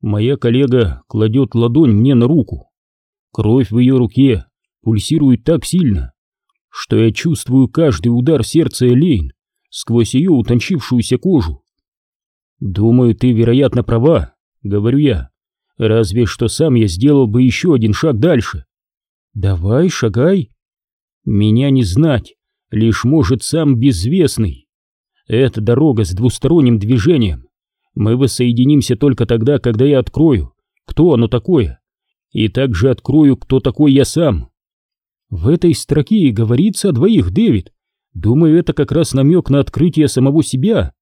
Моя коллега кладет ладонь мне на руку. Кровь в ее руке пульсирует так сильно, что я чувствую каждый удар сердца Элейн сквозь ее утончившуюся кожу. «Думаю, ты, вероятно, права», — говорю я. «Разве что сам я сделал бы еще один шаг дальше». «Давай, шагай». «Меня не знать, лишь может сам безвестный. Это дорога с двусторонним движением. Мы воссоединимся только тогда, когда я открою, кто оно такое, и также открою, кто такой я сам». В этой строке говорится о двоих, Дэвид. Думаю, это как раз намек на открытие самого себя.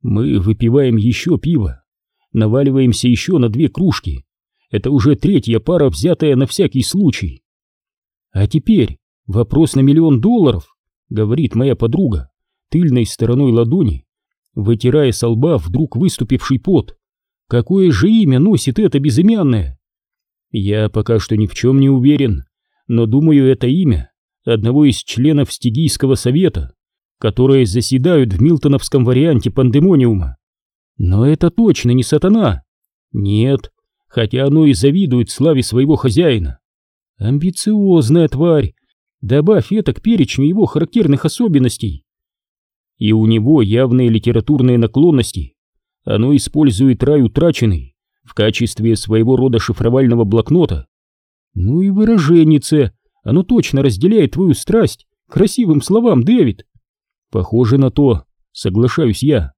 Мы выпиваем еще пиво, наваливаемся еще на две кружки. Это уже третья пара, взятая на всякий случай. А теперь вопрос на миллион долларов, говорит моя подруга, тыльной стороной ладони, вытирая со лба вдруг выступивший пот. Какое же имя носит это безымянное? Я пока что ни в чем не уверен, но думаю, это имя одного из членов Стигийского совета, которые заседают в милтоновском варианте пандемониума. Но это точно не сатана. Нет, хотя оно и завидует славе своего хозяина. Амбициозная тварь, добавь это к перечню его характерных особенностей. И у него явные литературные наклонности. Оно использует рай утраченный в качестве своего рода шифровального блокнота ну и выраженнице, оно точно разделяет твою страсть красивым словам, Дэвид. Похоже на то, соглашаюсь я.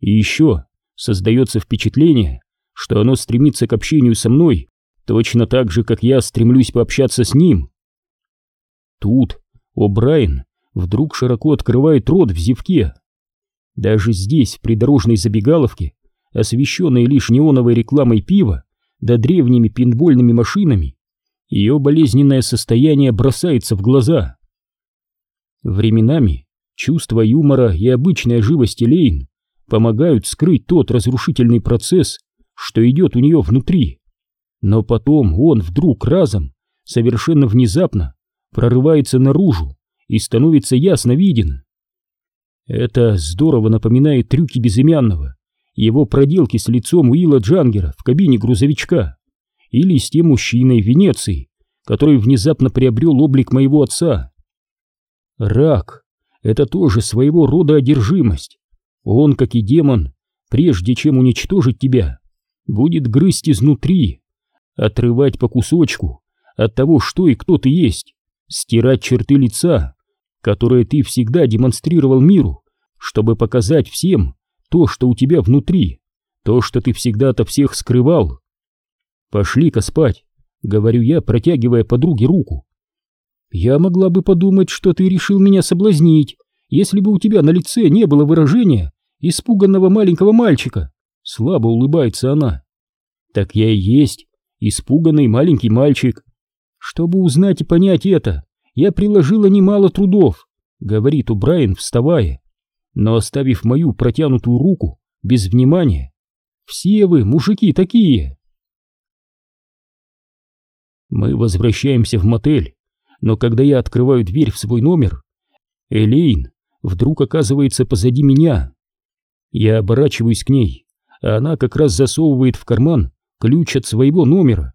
И еще создается впечатление, что оно стремится к общению со мной точно так же, как я стремлюсь пообщаться с ним. Тут О'Брайен вдруг широко открывает рот в зевке. Даже здесь, в придорожной забегаловке, освещенной лишь неоновой рекламой пива да древними пинбольными машинами, ее болезненное состояние бросается в глаза. Временами чувство юмора и обычная живость Лейн помогают скрыть тот разрушительный процесс, что идет у нее внутри. Но потом он вдруг разом, совершенно внезапно, прорывается наружу и становится ясно виден. Это здорово напоминает трюки безымянного, его проделки с лицом Уилла Джангера в кабине грузовичка или с тем мужчиной в Венеции, который внезапно приобрел облик моего отца. Рак — это тоже своего рода одержимость. Он, как и демон, прежде чем уничтожить тебя, будет грызть изнутри, отрывать по кусочку от того, что и кто ты есть, стирать черты лица, которые ты всегда демонстрировал миру, чтобы показать всем то, что у тебя внутри, то, что ты всегда ото всех скрывал. «Пошли-ка спать», — говорю я, протягивая подруге руку. «Я могла бы подумать, что ты решил меня соблазнить, если бы у тебя на лице не было выражения испуганного маленького мальчика», — слабо улыбается она. «Так я и есть испуганный маленький мальчик. Чтобы узнать и понять это, я приложила немало трудов», — говорит Убрайен, вставая, но оставив мою протянутую руку без внимания. «Все вы, мужики, такие!» Мы возвращаемся в мотель, но когда я открываю дверь в свой номер, Элейн вдруг оказывается позади меня. Я оборачиваюсь к ней, а она как раз засовывает в карман ключ от своего номера.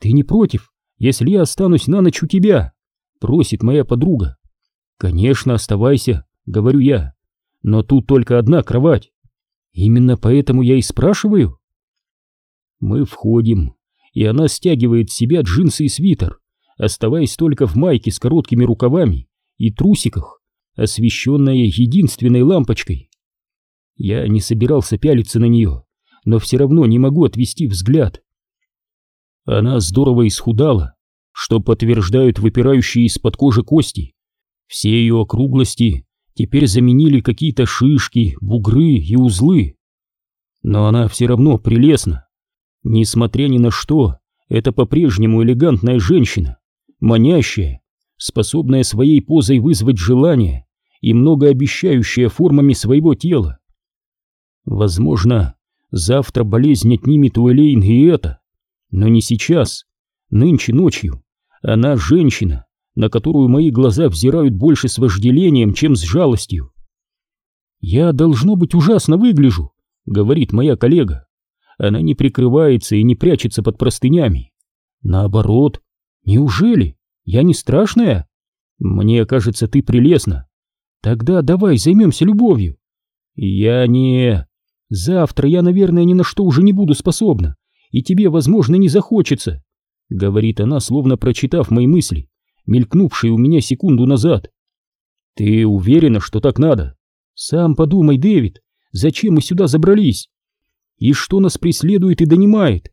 «Ты не против, если я останусь на ночь у тебя?» — просит моя подруга. «Конечно, оставайся», — говорю я, — «но тут только одна кровать. Именно поэтому я и спрашиваю». Мы входим и она стягивает с себя джинсы и свитер, оставаясь только в майке с короткими рукавами и трусиках, освещенная единственной лампочкой. Я не собирался пялиться на нее, но все равно не могу отвести взгляд. Она здорово исхудала, что подтверждают выпирающие из-под кожи кости. Все ее округлости теперь заменили какие-то шишки, бугры и узлы. Но она все равно прелестна. Несмотря ни на что, это по-прежнему элегантная женщина, манящая, способная своей позой вызвать желание и многообещающая формами своего тела. Возможно, завтра болезнь отнимет у Элейн и это, но не сейчас, нынче ночью. Она женщина, на которую мои глаза взирают больше с вожделением, чем с жалостью. «Я, должно быть, ужасно выгляжу», — говорит моя коллега. она не прикрывается и не прячется под простынями. Наоборот. Неужели? Я не страшная? Мне кажется, ты прелестна. Тогда давай займемся любовью. Я не... Завтра я, наверное, ни на что уже не буду способна, и тебе, возможно, не захочется, — говорит она, словно прочитав мои мысли, мелькнувшие у меня секунду назад. Ты уверена, что так надо? Сам подумай, Дэвид, зачем мы сюда забрались? И что нас преследует и донимает?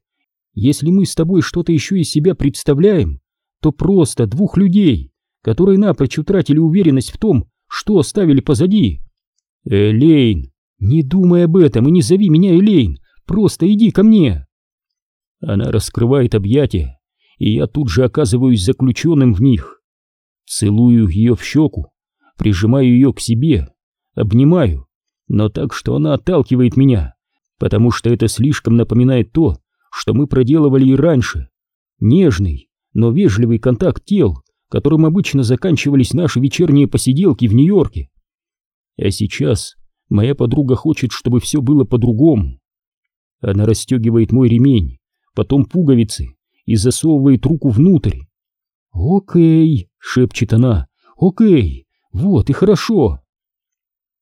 Если мы с тобой что-то еще из себя представляем, то просто двух людей, которые напрочь утратили уверенность в том, что оставили позади. Элейн, не думай об этом и не зови меня Элейн, просто иди ко мне. Она раскрывает объятия, и я тут же оказываюсь заключенным в них. Целую ее в щеку, прижимаю ее к себе, обнимаю, но так, что она отталкивает меня, потому что это слишком напоминает то, что мы проделывали и раньше. Нежный, но вежливый контакт тел, которым обычно заканчивались наши вечерние посиделки в Нью-Йорке. А сейчас моя подруга хочет, чтобы все было по-другому. Она расстегивает мой ремень, потом пуговицы и засовывает руку внутрь. «Окей», — шепчет она, — «окей, вот и хорошо».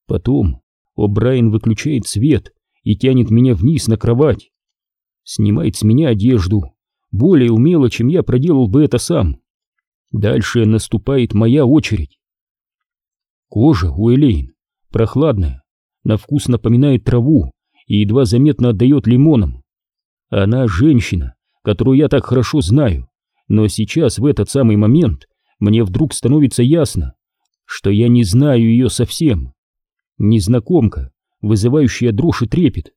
Потом О'Брайен выключает свет и тянет меня вниз на кровать. Снимает с меня одежду, более умело, чем я проделал бы это сам. Дальше наступает моя очередь. Кожа у Элейн прохладная, на вкус напоминает траву и едва заметно отдает лимоном. Она женщина, которую я так хорошо знаю, но сейчас, в этот самый момент, мне вдруг становится ясно, что я не знаю ее совсем. Незнакомка, вызывающая дрожь и трепет.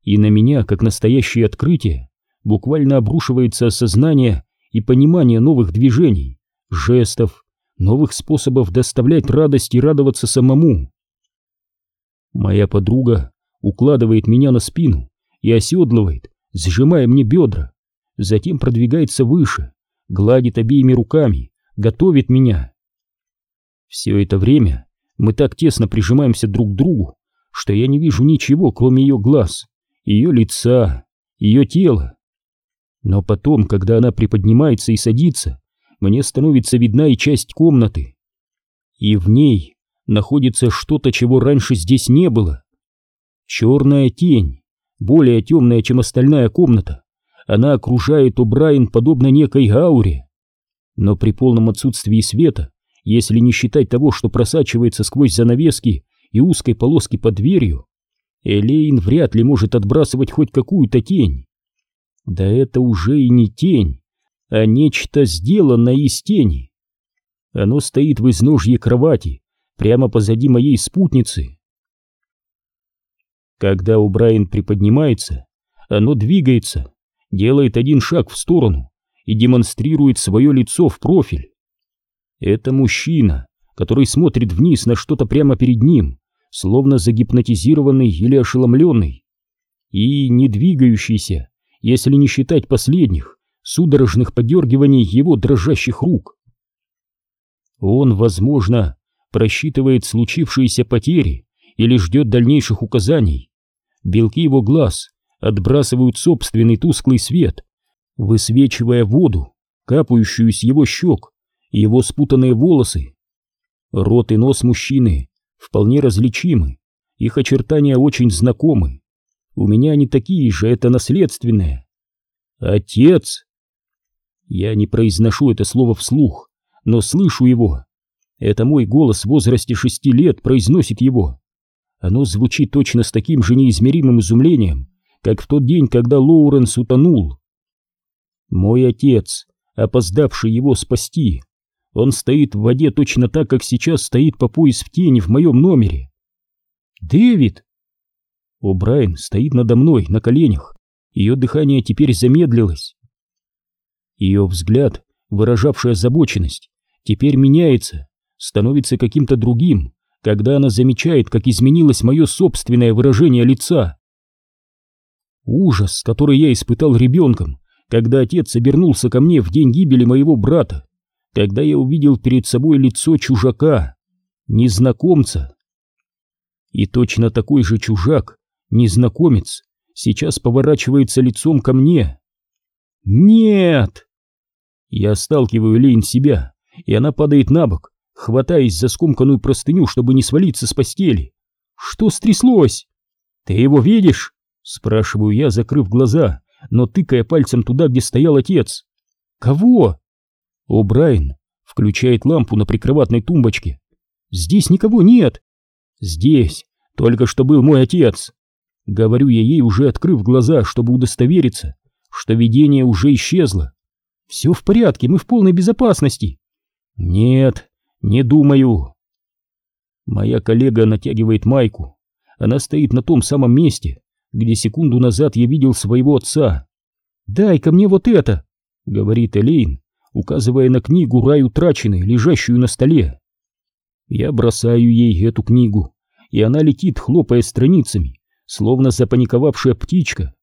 И на меня, как настоящее открытие, буквально обрушивается осознание и понимание новых движений, жестов, новых способов доставлять радость и радоваться самому. Моя подруга укладывает меня на спину и оседлывает, сжимая мне бедра, затем продвигается выше, гладит обеими руками, готовит меня. Все это время мы так тесно прижимаемся друг к другу, что я не вижу ничего, кроме ее глаз, ее лица, ее тела. Но потом, когда она приподнимается и садится, мне становится видна и часть комнаты. И в ней находится что-то, чего раньше здесь не было. Черная тень, более темная, чем остальная комната. Она окружает О'Брайен подобно некой ауре. Но при полном отсутствии света, если не считать того, что просачивается сквозь занавески и узкой полоски под дверью, Элейн вряд ли может отбрасывать хоть какую-то тень. Да это уже и не тень, а нечто сделанное из тени. Оно стоит в изножье кровати, прямо позади моей спутницы. Когда у Брайан приподнимается, оно двигается, делает один шаг в сторону и демонстрирует свое лицо в профиль. Это мужчина, который смотрит вниз на что-то прямо перед ним, словно загипнотизированный или ошеломленный, и не двигающийся, если не считать последних, судорожных подергиваний его дрожащих рук. Он, возможно, просчитывает случившиеся потери или ждет дальнейших указаний. Белки его глаз отбрасывают собственный тусклый свет, высвечивая воду, капающую с его щек, его спутанные волосы. Рот и нос мужчины вполне различимы, их очертания очень знакомы. У меня они такие же, это наследственное. Отец! Я не произношу это слово вслух, но слышу его. Это мой голос в возрасте шести лет произносит его. Оно звучит точно с таким же неизмеримым изумлением, как в тот день, когда Лоуренс утонул. Мой отец, опоздавший его спасти, он стоит в воде точно так, как сейчас стоит по пояс в тени в моем номере. «Дэвид!» О'Брайен стоит надо мной на коленях. Ее дыхание теперь замедлилось. Ее взгляд, выражавший озабоченность, теперь меняется, становится каким-то другим, когда она замечает, как изменилось мое собственное выражение лица. Ужас, который я испытал ребенком, когда отец обернулся ко мне в день гибели моего брата, когда я увидел перед собой лицо чужака, незнакомца. И точно такой же чужак, незнакомец, сейчас поворачивается лицом ко мне. «Нет!» Я сталкиваю Лейн себя, и она падает на бок, хватаясь за скомканную простыню, чтобы не свалиться с постели. «Что стряслось?» «Ты его видишь?» — спрашиваю я, закрыв глаза, но тыкая пальцем туда, где стоял отец. «Кого?» О'Брайен включает лампу на прикроватной тумбочке. «Здесь никого нет!» «Здесь только что был мой отец!» Говорю я ей, уже открыв глаза, чтобы удостовериться, что видение уже исчезло. «Все в порядке, мы в полной безопасности!» «Нет, не думаю!» Моя коллега натягивает майку. Она стоит на том самом месте, где секунду назад я видел своего отца. «Дай-ка мне вот это!» — говорит Элейн, указывая на книгу «Рай утраченный», лежащую на столе. Я бросаю ей эту книгу, и она летит, хлопая страницами, словно запаниковавшая птичка.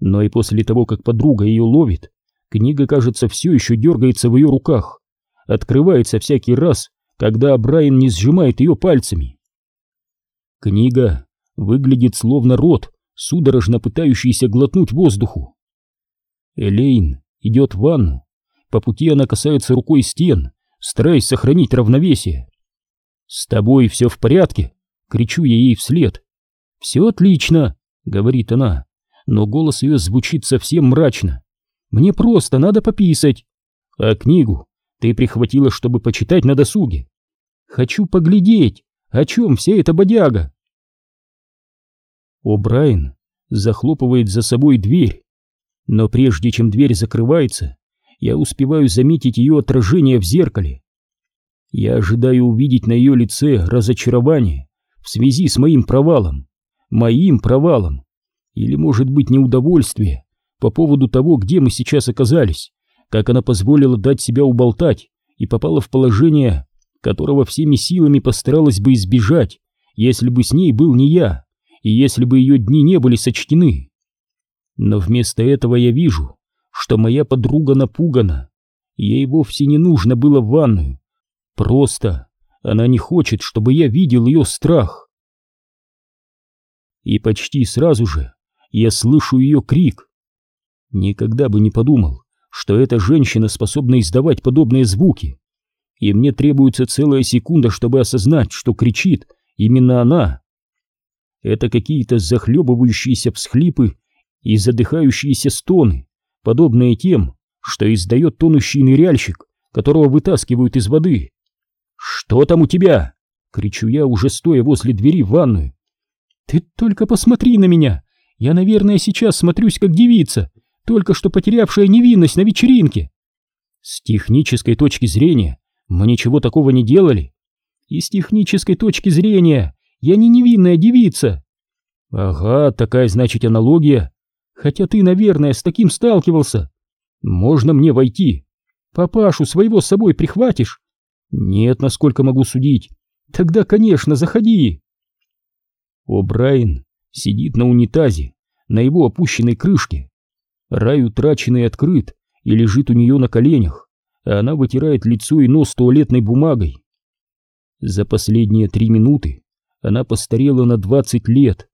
Но и после того, как подруга ее ловит, книга, кажется, все еще дергается в ее руках, открывается всякий раз, когда Брайан не сжимает ее пальцами. Книга выглядит словно рот, судорожно пытающийся глотнуть воздуху. Элейн идет в ванну. По пути она касается рукой стен, стараясь сохранить равновесие. «С тобой все в порядке?» — кричу я ей вслед. «Все отлично», — говорит она, но голос ее звучит совсем мрачно. «Мне просто надо пописать. А книгу ты прихватила, чтобы почитать на досуге. Хочу поглядеть, о чем вся эта бодяга». О'Брайен захлопывает за собой дверь, но прежде чем дверь закрывается, я успеваю заметить ее отражение в зеркале. Я ожидаю увидеть на ее лице разочарование в связи с моим провалом, моим провалом, или, может быть, неудовольствие по поводу того, где мы сейчас оказались, как она позволила дать себя уболтать и попала в положение, которого всеми силами постаралась бы избежать, если бы с ней был не я, и если бы ее дни не были сочтены. Но вместо этого я вижу, что моя подруга напугана. Ей вовсе не нужно было в ванную. Просто она не хочет, чтобы я видел ее страх. И почти сразу же я слышу ее крик. Никогда бы не подумал, что эта женщина способна издавать подобные звуки. И мне требуется целая секунда, чтобы осознать, что кричит именно она. Это какие-то захлебывающиеся всхлипы и задыхающиеся стоны, подобные тем, что издает тонущий ныряльщик, которого вытаскивают из воды. «Что там у тебя?» — кричу я, уже стоя возле двери в ванную. «Ты только посмотри на меня! Я, наверное, сейчас смотрюсь как девица, только что потерявшая невинность на вечеринке!» С технической точки зрения мы ничего такого не делали. И с технической точки зрения я не невинная девица. Ага, такая, значит, аналогия. Хотя ты, наверное, с таким сталкивался. Можно мне войти? Папашу своего с собой прихватишь? Нет, насколько могу судить. Тогда, конечно, заходи. О, Брайан сидит на унитазе, на его опущенной крышке. Рай утраченный открыт и лежит у нее на коленях, а она вытирает лицо и нос туалетной бумагой. За последние три минуты она постарела на двадцать лет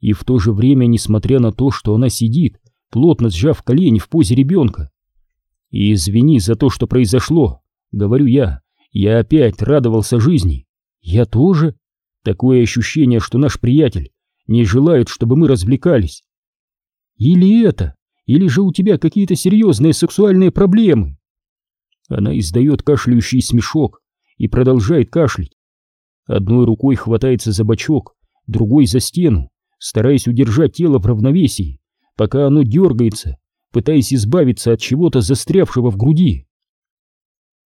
и в то же время, несмотря на то, что она сидит, плотно сжав колени в позе ребенка. И извини за то, что произошло, говорю я, я опять радовался жизни. Я тоже. Такое ощущение, что наш приятель не желает, чтобы мы развлекались. Или это, или же у тебя какие-то серьезные сексуальные проблемы. Она издает кашляющий смешок и продолжает кашлять. Одной рукой хватается за бочок, другой за стену, стараясь удержать тело в равновесии, пока оно дергается, пытаясь избавиться от чего-то застрявшего в груди.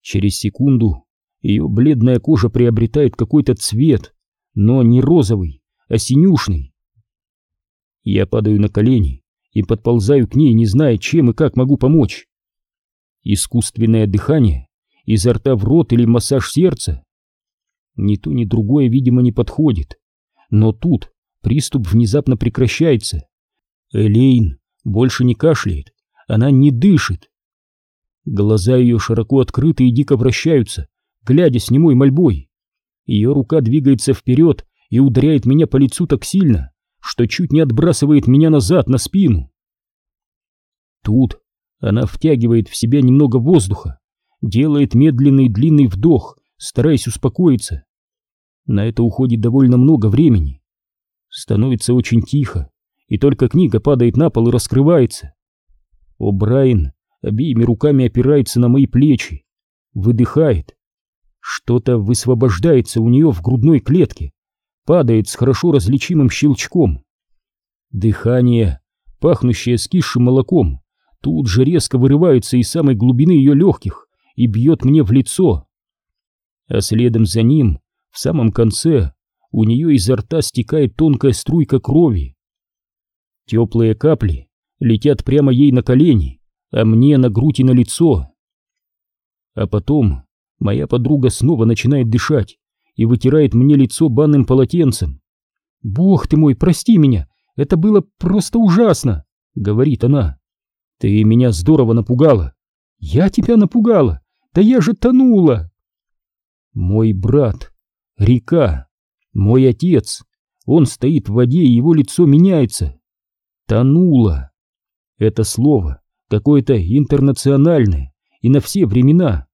Через секунду ее бледная кожа приобретает какой-то цвет, но не розовый, а синюшный. Я падаю на колени и подползаю к ней, не зная, чем и как могу помочь. Искусственное дыхание изо рта в рот или массаж сердца. Ни то, ни другое, видимо, не подходит. Но тут Приступ внезапно прекращается. Элейн больше не кашляет, она не дышит. Глаза ее широко открыты и дико вращаются, глядя с немой мольбой. Ее рука двигается вперед и ударяет меня по лицу так сильно, что чуть не отбрасывает меня назад на спину. Тут она втягивает в себя немного воздуха, делает медленный длинный вдох, стараясь успокоиться. На это уходит довольно много времени. Становится очень тихо, и только книга падает на пол и раскрывается. О, Брайан обеими руками опирается на мои плечи, выдыхает. Что-то высвобождается у нее в грудной клетке, падает с хорошо различимым щелчком. Дыхание, пахнущее скисшим молоком, тут же резко вырывается из самой глубины ее легких и бьет мне в лицо. А следом за ним, в самом конце, у нее изо рта стекает тонкая струйка крови. Теплые капли летят прямо ей на колени, а мне на грудь и на лицо. А потом моя подруга снова начинает дышать и вытирает мне лицо банным полотенцем. «Бог ты мой, прости меня, это было просто ужасно!» — говорит она. «Ты меня здорово напугала!» «Я тебя напугала! Да я же тонула!» «Мой брат, река, мой отец, он стоит в воде, и его лицо меняется!» «Тонула!» Это слово какое-то интернациональное и на все времена.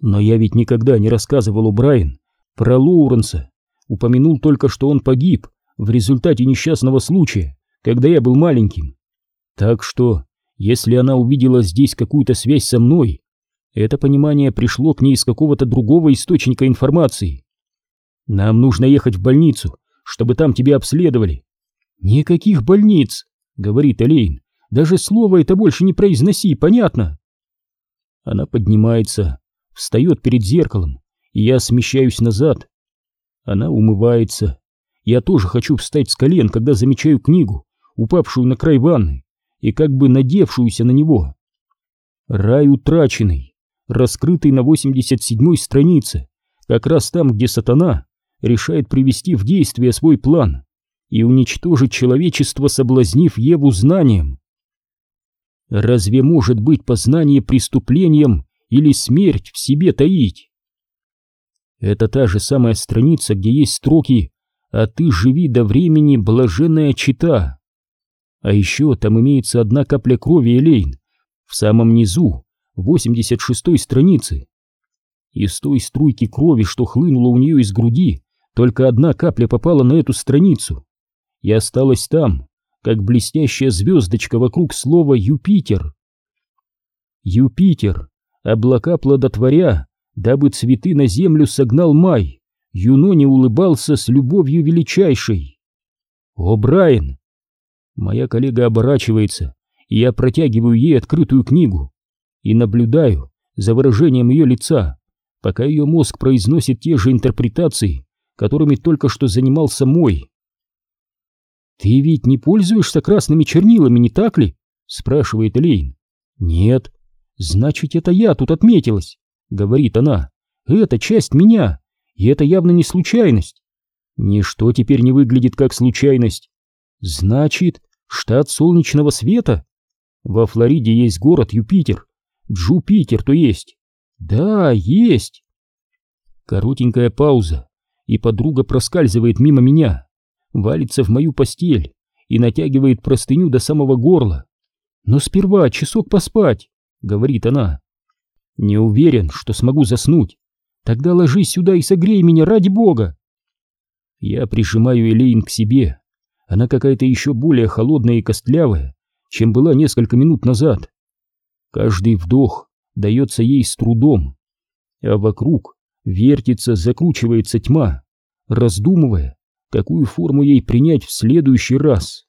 Но я ведь никогда не рассказывал у Брайан про Лоуренса, упомянул только, что он погиб в результате несчастного случая, когда я был маленьким. Так что, если она увидела здесь какую-то связь со мной, это понимание пришло к ней из какого-то другого источника информации. Нам нужно ехать в больницу, чтобы там тебя обследовали. Никаких больниц, говорит Элейн. Даже слово это больше не произноси, понятно? Она поднимается, встает перед зеркалом, и я смещаюсь назад. Она умывается. Я тоже хочу встать с колен, когда замечаю книгу, упавшую на край ванны и как бы надевшуюся на него. Рай утраченный, раскрытый на 87-й странице, как раз там, где сатана решает привести в действие свой план и уничтожить человечество, соблазнив Еву знанием. Разве может быть познание преступлением или смерть в себе таить? Это та же самая страница, где есть строки «А ты живи до времени, блаженная чита». А еще там имеется одна капля крови Элейн, в самом низу, 86-й страницы. Из той струйки крови, что хлынула у нее из груди, только одна капля попала на эту страницу и осталась там, как блестящая звездочка вокруг слова «Юпитер». Юпитер, облака плодотворя, дабы цветы на землю согнал май, Юно не улыбался с любовью величайшей. «О, Брайан!» Моя коллега оборачивается, и я протягиваю ей открытую книгу и наблюдаю за выражением ее лица, пока ее мозг произносит те же интерпретации, которыми только что занимался мой. «Ты ведь не пользуешься красными чернилами, не так ли?» — спрашивает Элейн. «Нет». «Значит, это я тут отметилась», — говорит она. «Это часть меня, и это явно не случайность». «Ничто теперь не выглядит как случайность». «Значит, штат солнечного света?» «Во Флориде есть город Юпитер. Джупитер, то есть». «Да, есть». Коротенькая пауза, и подруга проскальзывает мимо меня валится в мою постель и натягивает простыню до самого горла. «Но сперва часок поспать», — говорит она. «Не уверен, что смогу заснуть. Тогда ложись сюда и согрей меня ради бога». Я прижимаю Элейн к себе. Она какая-то еще более холодная и костлявая, чем была несколько минут назад. Каждый вдох дается ей с трудом, а вокруг вертится, закручивается тьма, раздумывая, какую форму ей принять в следующий раз.